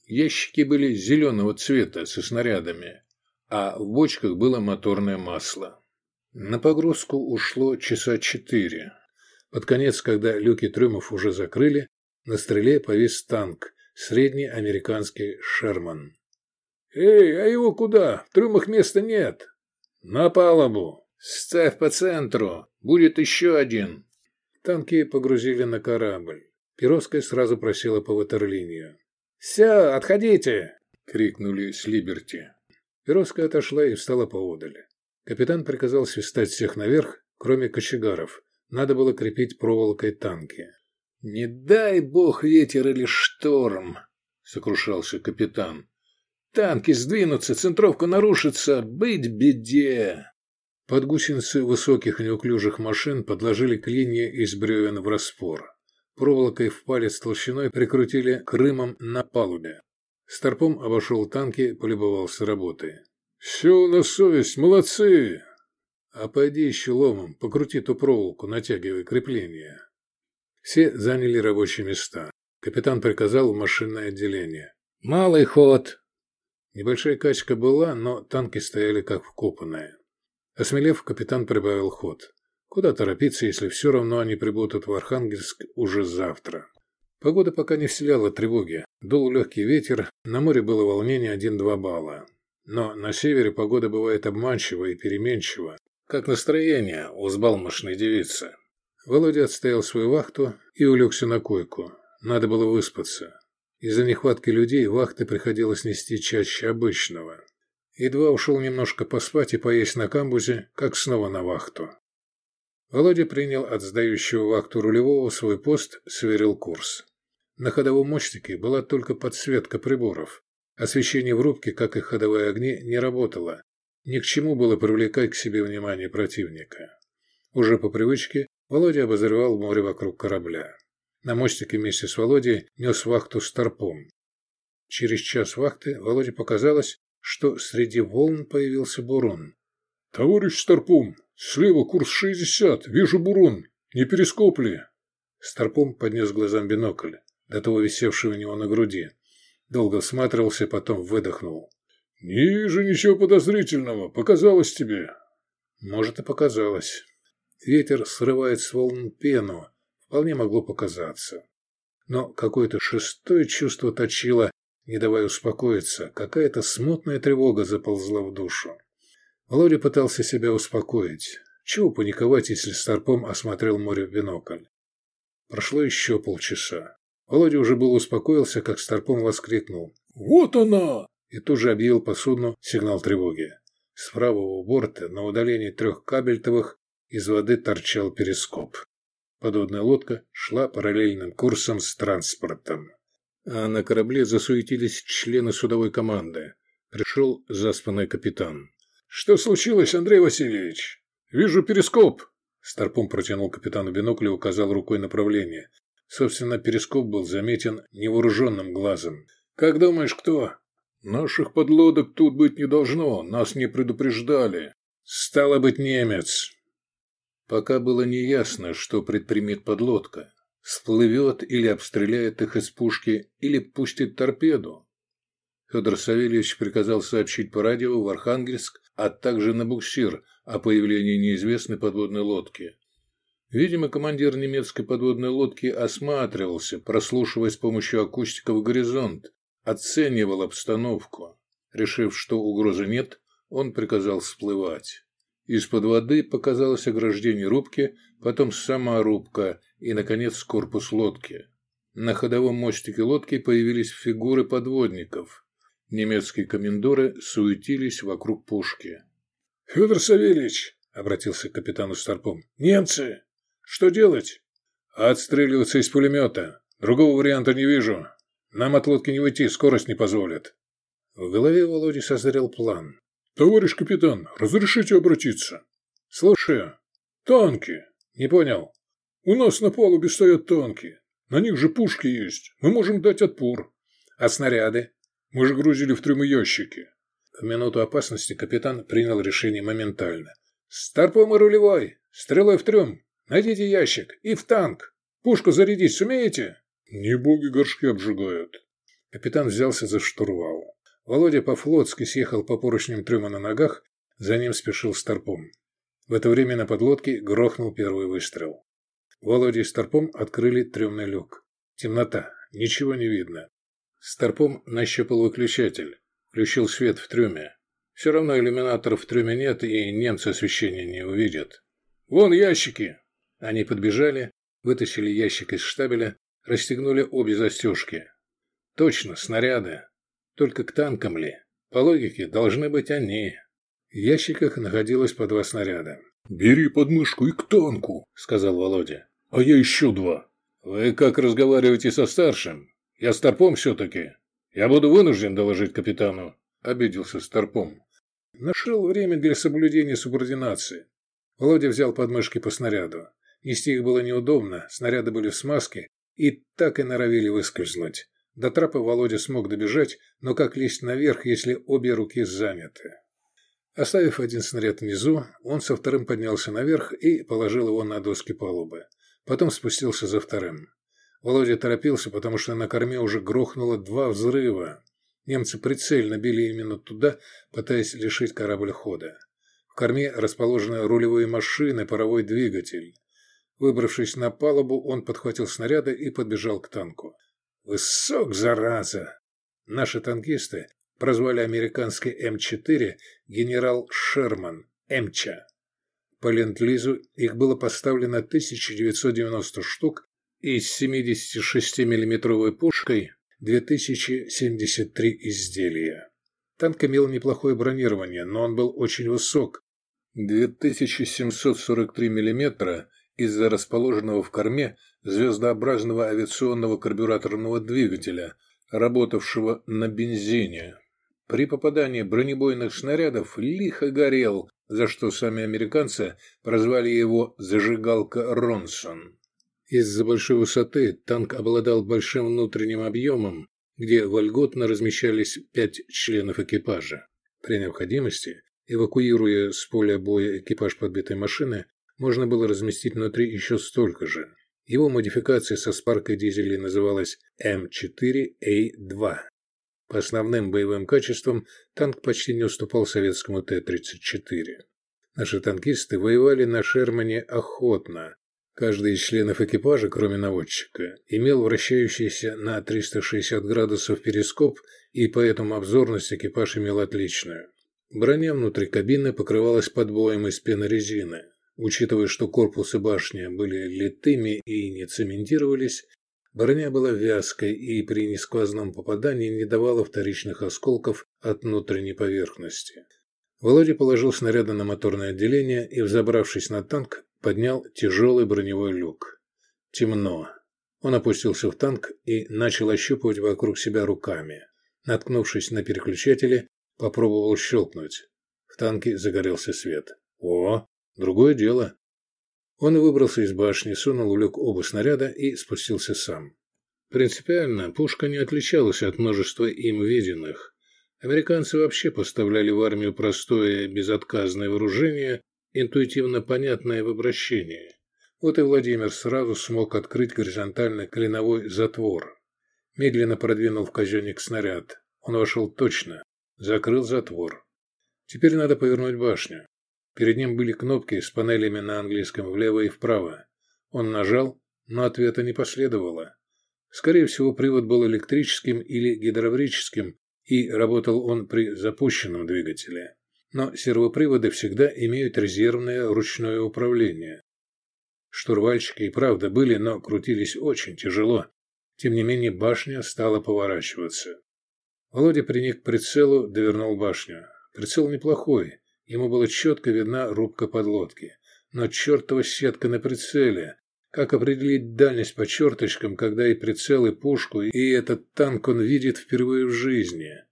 Speaker 3: Ящики были зеленого цвета со снарядами, а в бочках было моторное масло. На погрузку ушло часа четыре. Под конец, когда люки трюмов уже закрыли, на стреле повис танк, средний американский «Шерман». «Эй, а его куда? В трюмах места нет!» «На палубу! Ставь по центру! Будет еще один!» Танки погрузили на корабль. Перовская сразу просила по ватерлинию. «Все, отходите!» — крикнули с Либерти. Перовская отошла и встала поодаль. Капитан приказал свистать всех наверх, кроме кочегаров. Надо было крепить проволокой танки. «Не дай бог ветер или шторм!» — сокрушался капитан. «Танки сдвинутся, центровка нарушится, быть беде!» Под гусеницы высоких неуклюжих машин подложили клинья из бревен в распор. Проволокой в палец толщиной прикрутили крымом на палубе. Старпом обошел танки, полюбовался работой. «Все на совесть, молодцы!» «А пойди еще ломом, покрути ту проволоку, натягивай крепление». Все заняли рабочие места. Капитан приказал в машинное отделение. «Малый ход!» Небольшая качка была, но танки стояли как вкопанные. Осмелев, капитан прибавил ход. Куда торопиться, если все равно они прибудут в Архангельск уже завтра? Погода пока не вселяла тревоги. Дул легкий ветер, на море было волнение 1-2 балла. Но на севере погода бывает обманчива и переменчива, как настроение у сбалмошной девицы. Володя отстоял свою вахту и улегся на койку. Надо было выспаться. Из-за нехватки людей вахты приходилось нести чаще обычного. Едва ушел немножко поспать и поесть на камбузе, как снова на вахту. Володя принял от сдающего вахту рулевого свой пост, сверил курс. На ходовом мостике была только подсветка приборов.
Speaker 1: Освещение в рубке, как и ходовые огни, не работало. Ни к чему было привлекать к себе внимание противника. Уже по привычке Володя обозревал море вокруг корабля. На мостике вместе с Володей нес вахту Старпом. Через час вахты Володе показалось, что среди волн появился бурун.
Speaker 3: «Товарищ Старпом, слева курс 60, вижу бурун. Не перископ ли?»
Speaker 1: Старпом поднес глазам бинокль, до того висевший у него на груди. Долго всматривался, потом выдохнул.
Speaker 3: «Не вижу ничего подозрительного. Показалось тебе?»
Speaker 1: «Может, и показалось. Ветер срывает с волн пену. Вполне могло показаться. Но какое-то шестое чувство точило, не давая успокоиться. Какая-то смутная тревога заползла в душу. Володя пытался себя успокоить. Чего паниковать, если Старпом осмотрел море в бинокль? Прошло еще полчаса. Володя уже был успокоился, как Старпом воскликнул.
Speaker 3: «Вот она!»
Speaker 1: И тут же объявил по судну сигнал тревоги. С правого борта, на удалении трех кабельтовых, из воды торчал перископ. Подводная лодка шла параллельным курсом с транспортом. А на корабле засуетились члены судовой команды. Пришел заспанный капитан.
Speaker 3: «Что случилось, Андрей Васильевич? Вижу перископ!»
Speaker 1: Старпом протянул капитану бинокль и указал рукой направление. Собственно, перископ был заметен невооруженным глазом. «Как думаешь, кто?»
Speaker 3: «Наших подлодок тут быть не должно, нас не предупреждали».
Speaker 1: «Стало быть, немец. Пока было неясно, что предпримет подлодка. Сплывет или обстреляет их из пушки, или пустит торпеду. Федор Савельевич приказал сообщить по радио в Архангельск, а также на буксир о появлении неизвестной подводной лодки. Видимо, командир немецкой подводной лодки осматривался, прослушивая с помощью акустиков горизонт, оценивал обстановку. Решив, что угрозы нет, он приказал всплывать. Из-под воды показалось ограждение рубки, потом сама рубка и, наконец, корпус лодки. На ходовом мостике лодки появились фигуры подводников. Немецкие комендоры суетились вокруг пушки.
Speaker 3: «Федор Савельевич!» — обратился к капитану Старпом. «Немцы! Что делать?»
Speaker 1: «Отстреливаться из пулемета. Другого варианта не вижу. Нам от лодки не уйти, скорость не позволит». В голове Володи созрел план.
Speaker 3: «Товарищ капитан, разрешите обратиться?»
Speaker 1: «Слушаю.
Speaker 3: Танки!»
Speaker 1: «Не понял».
Speaker 3: «У нас на палубе стоят танки. На них же пушки есть. Мы можем дать отпор».
Speaker 1: «А снаряды?»
Speaker 3: «Мы же грузили в трюмы ящики».
Speaker 1: В минуту опасности капитан принял решение моментально. «Старпом и рулевой! Стрелой в трюм! Найдите ящик! И в танк! Пушку зарядить сумеете?»
Speaker 3: «Не боги горшки обжигают».
Speaker 1: Капитан взялся за штурвал. Володя по-флотски съехал по поручням трюма на ногах, за ним спешил Старпом. В это время на подлодке грохнул первый выстрел. Володя и Старпом открыли трюмный люк. Темнота, ничего не видно. Старпом нащупал выключатель, включил свет в трюме. Все равно иллюминаторов в трюме нет, и немцы освещения не увидят. «Вон ящики!» Они подбежали, вытащили ящик из штабеля, расстегнули обе застежки. Точно, снаряды. Только к танкам ли? По логике, должны быть они. В ящиках находилось по два снаряда.
Speaker 3: «Бери подмышку и к танку», — сказал Володя. «А я еще два».
Speaker 1: «Вы как разговариваете со старшим? Я старпом все-таки. Я буду вынужден доложить капитану», — обиделся старпом. Нашел время для соблюдения субординации. Володя взял подмышки по снаряду. Нести их было неудобно, снаряды были в смазке и так и норовили выскользнуть. До трапа Володя смог добежать, но как лезть наверх, если обе руки заняты? Оставив один снаряд внизу, он со вторым поднялся наверх и положил его на доски палубы. Потом спустился за вторым. Володя торопился, потому что на корме уже грохнуло два взрыва. Немцы прицельно били именно туда, пытаясь лишить корабль хода. В корме расположены рулевые машины, паровой двигатель. Выбравшись на палубу, он подхватил снаряды и подбежал к танку. Высок, зараза! Наши танкисты прозвали американский М4 генерал Шерман, Эмча. По ленд-лизу их было поставлено 1990 штук и с 76 миллиметровой пушкой 2073 изделия. Танк имел неплохое бронирование, но он был очень высок. 2743 миллиметра из-за расположенного в корме звездообразного авиационного карбюраторного двигателя,
Speaker 3: работавшего на бензине. При попадании бронебойных снарядов лихо горел, за что сами американцы прозвали его «зажигалка Ронсон». Из-за большой высоты танк обладал большим внутренним объемом, где вольготно размещались пять членов экипажа. При необходимости, эвакуируя с поля боя экипаж подбитой машины, можно было разместить внутри еще столько же. Его модификация со спаркой дизелей называлась М4А2. По основным боевым качествам танк почти не уступал советскому Т-34. Наши танкисты воевали на Шермане охотно. Каждый из членов экипажа, кроме наводчика, имел вращающийся на 360 градусов перископ, и поэтому обзорность экипаж имел отличную. Броня внутри кабины покрывалась подбоем из пенорезины. Учитывая, что корпус и башня были литыми и не цементировались, броня была вязкой и при несквозном попадании не давала вторичных осколков от внутренней поверхности. Володя положил снаряды на моторное отделение и, взобравшись на танк, поднял тяжелый броневой люк. Темно. Он опустился в танк и начал ощупывать вокруг себя руками. Наткнувшись на переключатели, попробовал щелкнуть. В танке загорелся свет. О, Другое дело. Он выбрался из башни, сунул в люк оба снаряда и спустился сам. Принципиально пушка не отличалась от множества им виденных. Американцы вообще поставляли в армию простое, безотказное вооружение, интуитивно понятное в обращении. Вот и Владимир сразу смог открыть горизонтально клиновой затвор. Медленно продвинул в казенник снаряд. Он вошел точно. Закрыл затвор. Теперь надо повернуть башню. Перед ним были кнопки с панелями на английском влево и вправо. Он нажал, но ответа не последовало. Скорее всего, привод был электрическим или гидравлическим, и работал он при запущенном двигателе. Но сервоприводы всегда имеют резервное ручное управление. Штурвальщики и правда были, но крутились очень тяжело. Тем не менее, башня стала поворачиваться. Володя приник к прицелу, довернул башню. Прицел неплохой, Ему была четко видна рубка подлодки. Но чертова сетка на прицеле. Как определить дальность по черточкам, когда и прицел, и пушку, и этот танк он видит впервые в жизни?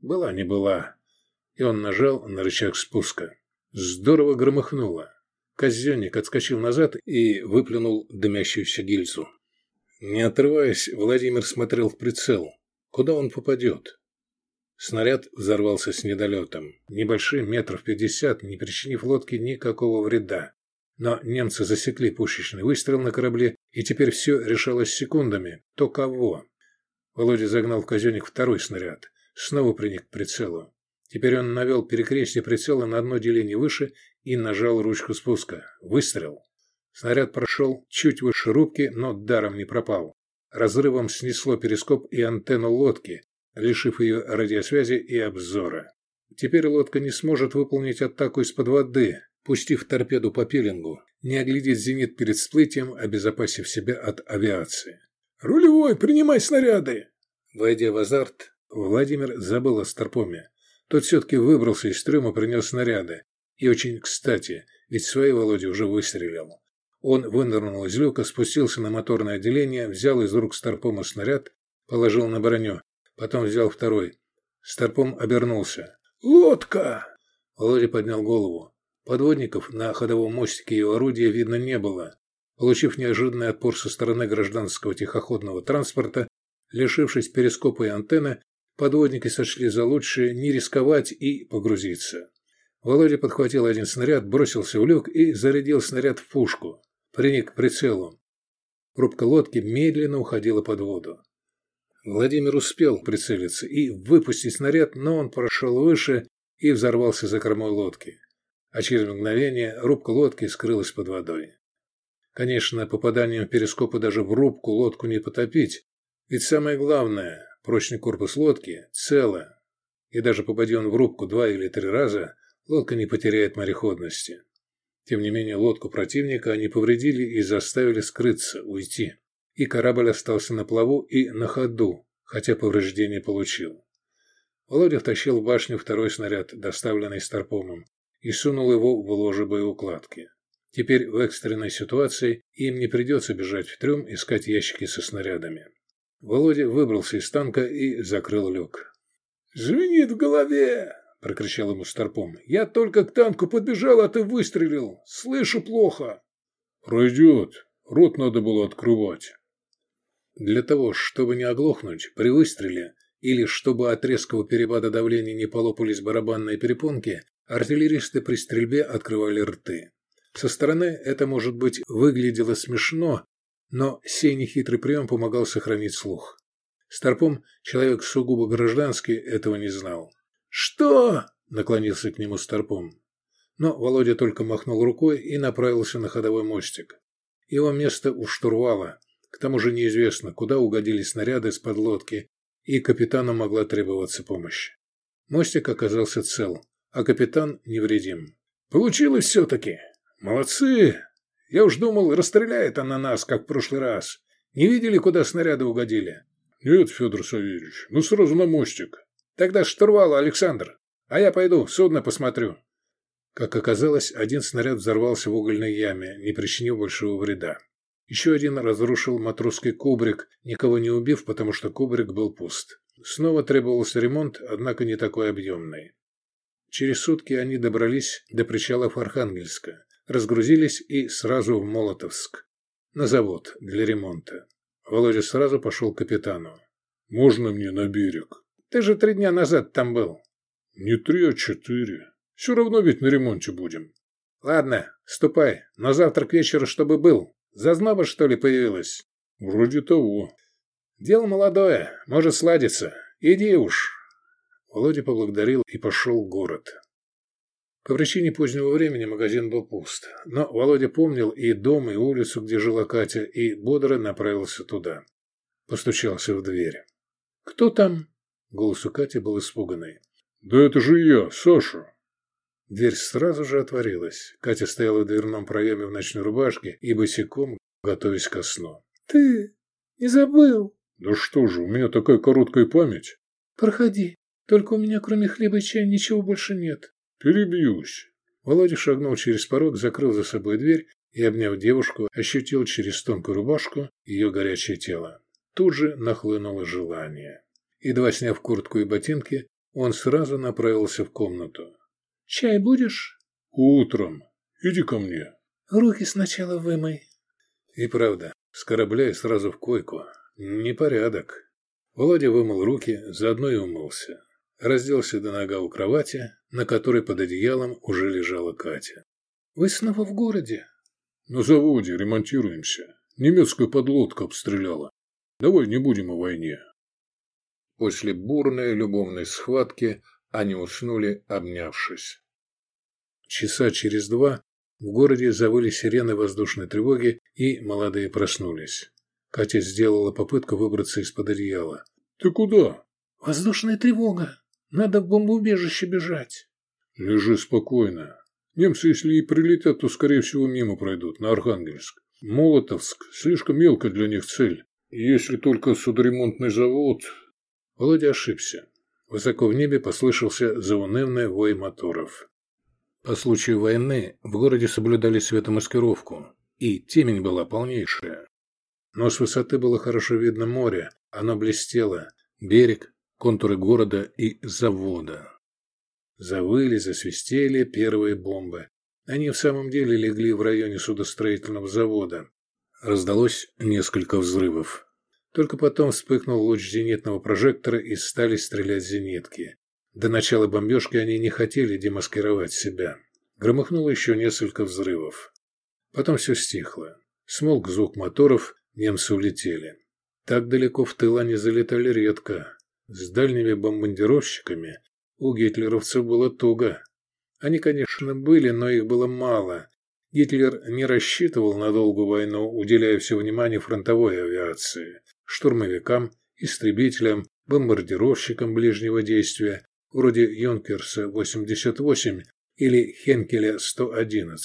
Speaker 3: Была не была. И он нажал на рычаг спуска. Здорово громыхнуло. Казенник отскочил назад и выплюнул дымящуюся гильзу. Не отрываясь, Владимир смотрел в прицел. Куда он попадет? Снаряд взорвался с недолетом. Небольшим, метров пятьдесят, не причинив лодке никакого вреда. Но немцы засекли пушечный выстрел на корабле, и теперь все решалось секундами. То кого? Володя загнал в казенник второй снаряд. Снова приник к прицелу. Теперь он навел перекрестие прицела на одно деление выше и нажал ручку спуска. Выстрел. Снаряд прошел чуть выше рубки, но даром не пропал. Разрывом снесло перископ и антенну лодки, лишив ее радиосвязи и обзора. Теперь лодка не сможет выполнить атаку из-под воды, пустив торпеду по пилингу, не оглядеть зенит перед всплытием, обезопасив себя от авиации. «Рулевой, принимай снаряды!» Войдя в азарт, Владимир забыл о Старпоме. Тот все-таки выбрался из трюма, принес снаряды. И очень кстати, ведь свои Володя уже выстрелил. Он вынырнул из люка, спустился на моторное отделение, взял из рук Старпома снаряд, положил на броню потом взял второй. Старпом обернулся. «Лодка!» Володя поднял голову. Подводников на ходовом мостике и орудия видно не было. Получив неожиданный отпор со стороны гражданского тихоходного транспорта, лишившись перископа и антенны, подводники сочли за лучшее не рисковать и погрузиться. Володя подхватил один снаряд, бросился в люк и зарядил снаряд в пушку. Приник к прицелу. Рубка лодки медленно уходила под воду. Владимир успел прицелиться и выпустить снаряд, но он прошел выше и взорвался за кормой лодки. А через мгновение рубка лодки скрылась под водой. Конечно, попаданием перископа даже в рубку лодку не потопить, ведь самое главное, прочный корпус лодки цело, и даже попади он в рубку два или три раза, лодка не потеряет мореходности. Тем не менее, лодку противника они повредили и заставили скрыться, уйти и корабль остался на плаву и на ходу, хотя повреждение получил. Володя втащил в башню второй снаряд, доставленный Старпомом, и сунул его в ложе боеукладки. Теперь в экстренной ситуации им не придется бежать в трюм искать ящики со снарядами. Володя выбрался из танка и закрыл люк.
Speaker 2: «Звенит в голове!» – прокричал ему Старпом. «Я только к танку подбежал, а ты выстрелил. Слышу плохо».
Speaker 3: «Пройдет. Рот надо было открывать». Для того, чтобы не оглохнуть при выстреле или чтобы от резкого перепада давления не полопались барабанные перепонки, артиллеристы при стрельбе открывали рты. Со стороны это, может быть, выглядело смешно, но сей нехитрый прием помогал сохранить слух. Старпом, человек сугубо гражданский, этого не знал.
Speaker 2: «Что?»
Speaker 3: – наклонился к нему Старпом. Но Володя только махнул рукой и направился на ходовой мостик. Его место у штурвала. К тому же неизвестно, куда угодили снаряды с подлодки, и капитану могла требоваться помощь. Мостик оказался цел, а капитан невредим.
Speaker 2: «Получилось все-таки!» «Молодцы! Я уж думал, расстреляет она нас, как в прошлый раз. Не видели, куда снаряды угодили?»
Speaker 3: «Нет, Федор Савельевич, ну сразу на мостик».
Speaker 2: «Тогда штурвал, Александр. А я пойду, судно посмотрю».
Speaker 3: Как оказалось, один снаряд взорвался в угольной яме, не причинив большого вреда. Еще один разрушил матросский кубрик, никого не убив, потому что кубрик был пуст. Снова требовался ремонт, однако не такой объемный. Через сутки они добрались до причалов Архангельска разгрузились и сразу в Молотовск, на завод для ремонта. Володя сразу пошел к капитану. «Можно мне на берег?»
Speaker 2: «Ты же три дня назад там был».
Speaker 3: «Не три, а четыре. Все равно ведь на ремонте будем».
Speaker 2: «Ладно, ступай. На завтра к вечеру, чтобы был. Зазноба, что ли, появилась?»
Speaker 3: «Вроде того».
Speaker 2: «Дело молодое. Может сладиться. Иди уж».
Speaker 3: Володя поблагодарил и пошел в город. По причине позднего времени магазин был пуст, но Володя помнил и дом, и улицу, где жила Катя, и бодро направился туда. Постучался в дверь.
Speaker 2: «Кто там?»
Speaker 3: Голос у Кати был испуганный. «Да это же я, Саша!» Дверь сразу же отворилась. Катя стояла в дверном проеме в ночной рубашке и босиком, готовясь ко сну.
Speaker 2: «Ты не забыл?»
Speaker 3: «Да что же, у меня такая короткая память!»
Speaker 2: «Проходи. Только у меня кроме хлеба и чая ничего больше нет».
Speaker 3: Перебьюсь. Володя шагнул через порог, закрыл за собой дверь и, обняв девушку, ощутил через тонкую рубашку ее горячее тело. Тут же нахлынуло желание. Едва сняв куртку и ботинки, он сразу направился в комнату.
Speaker 2: «Чай будешь?»
Speaker 3: «Утром. Иди ко мне».
Speaker 2: «Руки сначала вымой».
Speaker 3: И правда, с корабля и сразу в койку. Непорядок. Володя вымыл руки, заодно и умылся разделся до нога у кровати, на которой под одеялом уже лежала Катя.
Speaker 2: «Вы снова в городе?»
Speaker 3: «На заводе ремонтируемся. Немецкая подлодка обстреляла. Давай не будем о войне». После бурной любовной схватки они уснули, обнявшись. Часа через два в городе завыли сирены воздушной тревоги, и молодые проснулись. Катя сделала попытку выбраться из-под одеяла. «Ты куда?»
Speaker 2: «Воздушная тревога!» Надо в бомбоубежище бежать.
Speaker 3: Лежи спокойно. Немцы, если и прилетят, то, скорее всего, мимо пройдут, на Архангельск. Молотовск слишком мелко для них цель. Если только судоремонтный завод... Володя ошибся. Высоко в небе послышался заунывный вой моторов. По случаю войны в городе соблюдали светомаскировку, и темень была полнейшая. Но с высоты было хорошо видно море, оно блестело, берег, контуры города и завода. Завыли, засвистели первые бомбы. Они в самом деле легли в районе судостроительного завода. Раздалось несколько взрывов. Только потом вспыхнул луч зенитного прожектора и стали стрелять зенитки. До начала бомбежки они не хотели демаскировать себя. Громыхнуло еще несколько взрывов. Потом все стихло. Смолк звук моторов, немцы улетели. Так далеко в тыл они залетали редко. С дальними бомбардировщиками у гитлеровцев было туго. Они, конечно, были, но их было мало. Гитлер не рассчитывал на долгую войну, уделяя все внимание фронтовой авиации, штурмовикам, истребителям, бомбардировщикам ближнего действия, вроде Юнкерса-88 или Хенкеля-111.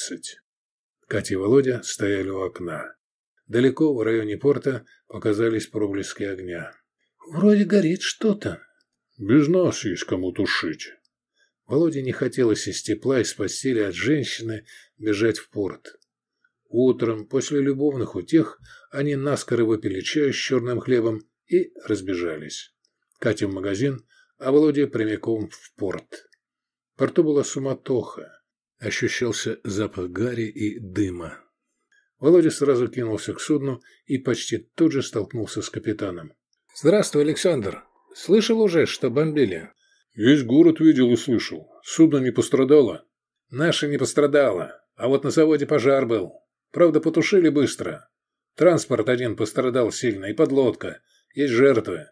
Speaker 3: Катя и Володя стояли у окна. Далеко в районе порта показались проблески огня.
Speaker 2: Вроде горит что-то.
Speaker 3: Без нас есть кому тушить. Володе не хотелось из тепла, из постели от женщины бежать в порт. Утром, после любовных утех, они наскоро выпили чай с черным хлебом
Speaker 1: и разбежались. Катя в магазин, а Володя прямиком в порт. В порту была суматоха. Ощущался запах гари и дыма. Володя сразу кинулся к судну и почти тут же столкнулся с капитаном.
Speaker 2: «Здравствуй, Александр. Слышал уже, что бомбили?»
Speaker 3: «Весь город видел и слышал. Судно не пострадало?»
Speaker 1: «Наше не пострадало. А вот на заводе пожар был. Правда, потушили быстро. Транспорт один пострадал сильно, и подлодка. Есть жертвы».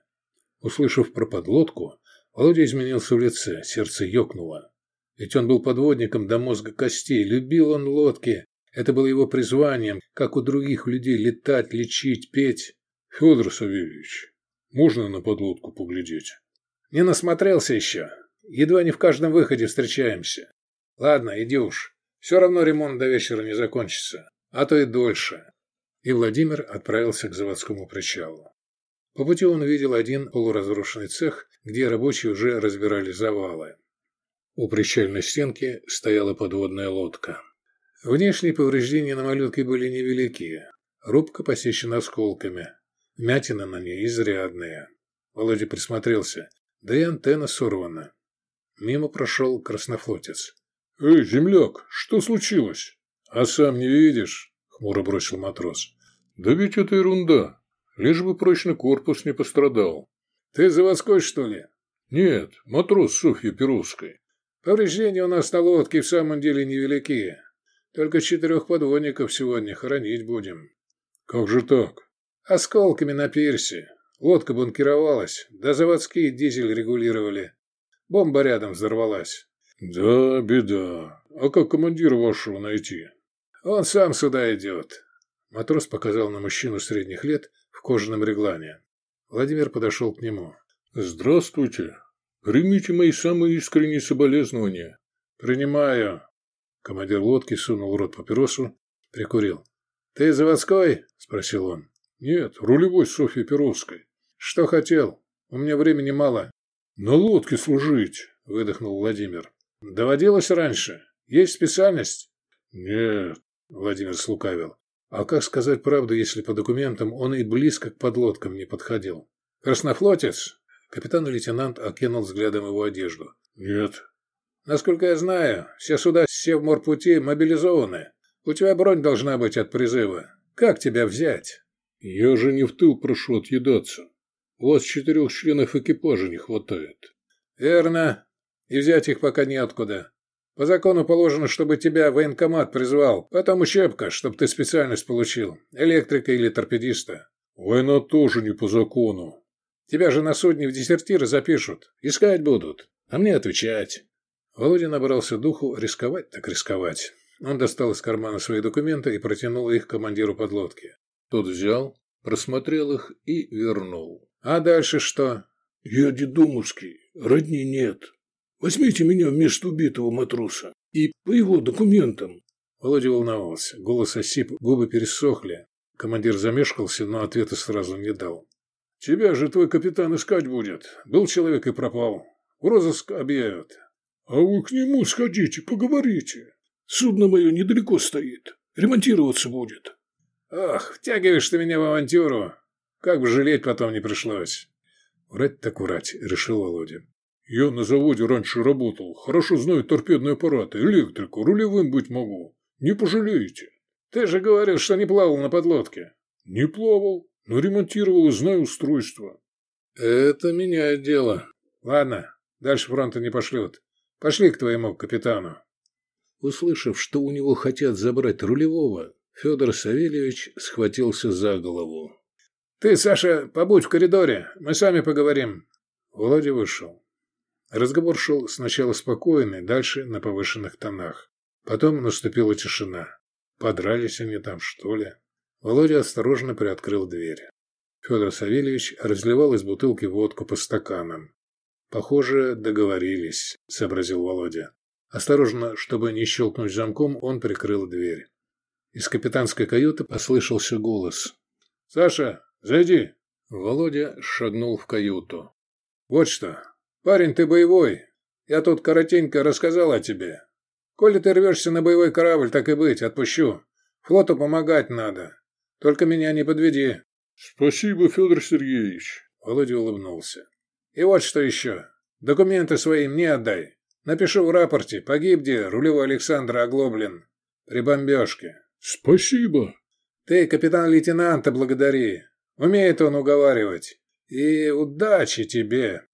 Speaker 1: Услышав про подлодку, Володя изменился в лице, сердце ёкнуло. Ведь он был подводником до мозга костей, любил он лодки. Это было его призванием, как у других людей, летать, лечить, петь.
Speaker 3: Федор Савельевич, можно на подлодку поглядеть?
Speaker 1: Не насмотрелся еще. Едва не в каждом выходе встречаемся. Ладно, иди уж. Все равно ремонт до вечера не закончится. А то и дольше. И Владимир отправился к заводскому причалу. По пути он увидел один полуразрушенный цех, где рабочие уже разбирали завалы. У причальной стенки стояла подводная лодка. Внешние повреждения на малютке были невелики. Рубка посещена осколками. Мятина на ней изрядная. Володя присмотрелся. Да и антенна сорвана. Мимо прошел краснофлотец.
Speaker 3: «Эй, земляк, что случилось?» «А сам не видишь?» — хмуро бросил матрос. «Да ведь это ерунда. Лишь бы прочный корпус не пострадал».
Speaker 1: «Ты заводской, что ли?»
Speaker 3: «Нет, матрос Софьи Перовской».
Speaker 1: «Повреждения у нас на лодке в самом деле невелики. Только четырех подводников сегодня хоронить будем».
Speaker 3: «Как же так?»
Speaker 1: «Осколками на пирсе. Лодка бункеровалась, да заводские дизель регулировали. Бомба рядом взорвалась».
Speaker 3: «Да, беда. А как командира вашего найти?»
Speaker 1: «Он сам сюда идет». Матрос показал на мужчину средних лет в кожаном реглане. Владимир подошел к нему.
Speaker 3: «Здравствуйте. Примите мои самые искренние соболезнования».
Speaker 1: «Принимаю». Командир лодки сунул в рот папиросу, прикурил. «Ты заводской?» – спросил он.
Speaker 3: «Нет, рулевой Софьи Перовской».
Speaker 1: «Что хотел? У меня времени мало».
Speaker 3: «На лодке служить», – выдохнул Владимир.
Speaker 1: «Доводилось раньше? Есть специальность?»
Speaker 3: «Нет», –
Speaker 1: Владимир слукавил. А как сказать правду, если по документам он и близко к подлодкам не подходил? «Краснофлотец?» Капитан-лейтенант окинул взглядом его одежду.
Speaker 3: «Нет».
Speaker 1: «Насколько я знаю, все суда Севморпути мобилизованы. У тебя бронь должна быть от призыва. Как тебя взять?»
Speaker 3: «Я же не в тыл прошу отъедаться. У вас четырех членов экипажа не хватает».
Speaker 1: «Верно. И взять их пока неоткуда. По закону положено, чтобы тебя военкомат призвал, потом учебка, чтобы ты специальность получил, электрика или торпедиста».
Speaker 3: «Война тоже не по закону».
Speaker 1: «Тебя же на судне в дезертиры запишут, искать будут, а мне отвечать». Володя набрался духу рисковать так рисковать. Он достал из кармана свои документы и протянул их командиру подлодки.
Speaker 3: Тот взял, просмотрел их и вернул.
Speaker 1: «А дальше что?»
Speaker 3: «Я дедомовский, родни нет. Возьмите меня вместо убитого матроса. И по его документам».
Speaker 1: Володя волновался. Голос осип, губы пересохли. Командир замешкался, но ответа сразу не дал.
Speaker 3: «Тебя же твой капитан искать будет. Был человек и пропал. В розыск объявят». «А вы к нему сходите, поговорите. Судно мое недалеко стоит. Ремонтироваться будет».
Speaker 1: «Ах, втягиваешь ты меня в авантюру. Как бы жалеть потом не пришлось». «Врать так врать», — решил Володя.
Speaker 3: «Я на заводе раньше работал. Хорошо знаю торпедные аппараты, электрику, рулевым быть могу. Не пожалеете».
Speaker 1: «Ты же говорил, что не плавал на подлодке».
Speaker 3: «Не плавал, но ремонтировал и знаю устройство».
Speaker 1: «Это меняет дело. Ладно, дальше фронта не пошлют. Пошли к твоему капитану». Услышав, что у него хотят забрать рулевого, Федор Савельевич схватился за голову. «Ты, Саша, побудь в коридоре, мы сами поговорим». Володя вышел. Разговор шел сначала спокойный, дальше на повышенных тонах. Потом наступила тишина. Подрались они там, что ли? Володя осторожно приоткрыл дверь. Федор Савельевич разливал из бутылки водку по стаканам. «Похоже, договорились», — сообразил Володя. Осторожно, чтобы не щелкнуть замком, он прикрыл дверь. Из капитанской каюты послышался голос. «Саша, зайди!» Володя шагнул в каюту. «Вот что. Парень, ты боевой. Я тут коротенько рассказал о тебе. Коли ты рвешься на боевой корабль, так и быть, отпущу. Флоту помогать надо. Только меня не подведи».
Speaker 3: «Спасибо, Федор Сергеевич».
Speaker 2: Володя улыбнулся. И вот что еще. Документы свои мне отдай. Напишу в рапорте. Погиб где рулевой Александр Оглоблин. При бомбежке.
Speaker 3: Спасибо.
Speaker 2: Ты капитан-лейтенанта благодари. Умеет он уговаривать. И удачи тебе.